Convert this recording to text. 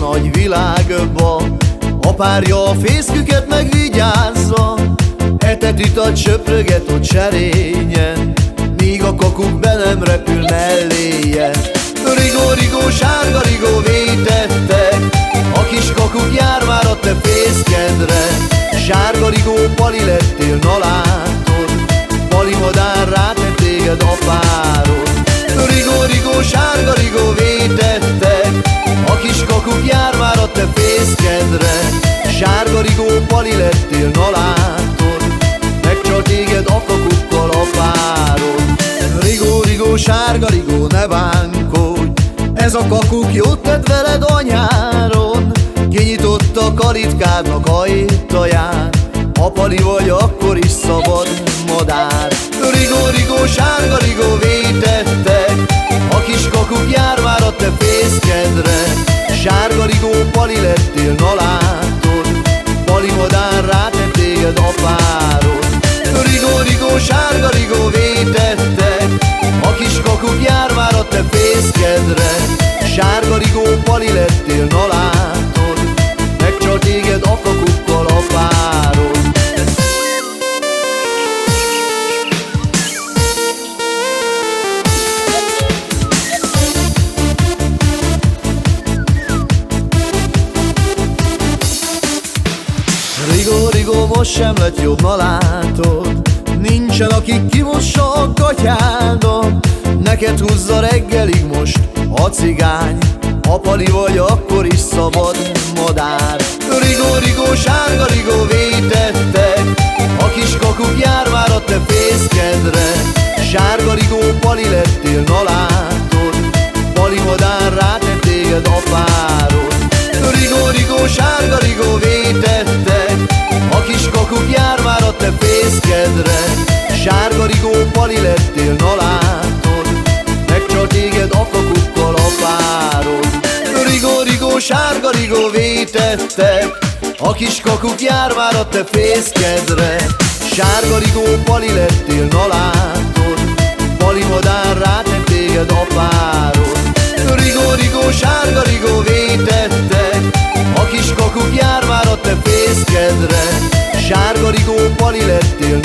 nagy világba. A párja a fészküket megvigyázza. Etet a söpröget ott serényen. Míg a kakuk be nem repül melléje. Rigó, rigó, sárga rigó vétettek A kis kakuk jár már a te fészkedre. Sárga rigó pali lettél, na látod. Pali madár rátett téged apárod Ez a kakuk jót tett veled anyáron Kinyitotta kalitkádnak ajtaját Apali vagy, akkor is szabad madár. Rigó, rigó, sárga rigó vétettek A kis kakuk jár már a te fészkedre. Sárga rigó pali lettél, na most sem lett jobb, na látod. Nincsen, aki kimossa a katyádat Neked húzza reggelig most a cigány. Apali vagy, akkor is szabad madár. Rigó, rigó, sárga rigó vétettek A kis kakuk jár már a te fészkedre. Sárga rigó pali lettél, na látod. Pali madár rátett téged apárod. Rigó, rigó, sárga rigó vétettek sárga rigó vétette, a kis kakuk jár a te fészkedre. Sárga rigó pali lettél nalátor, pali madár rátett téged apárod. Rigó, rigó, sárga rigó vétette, a kis kakuk jár a te fészkedre. Sárga rigó pali lettél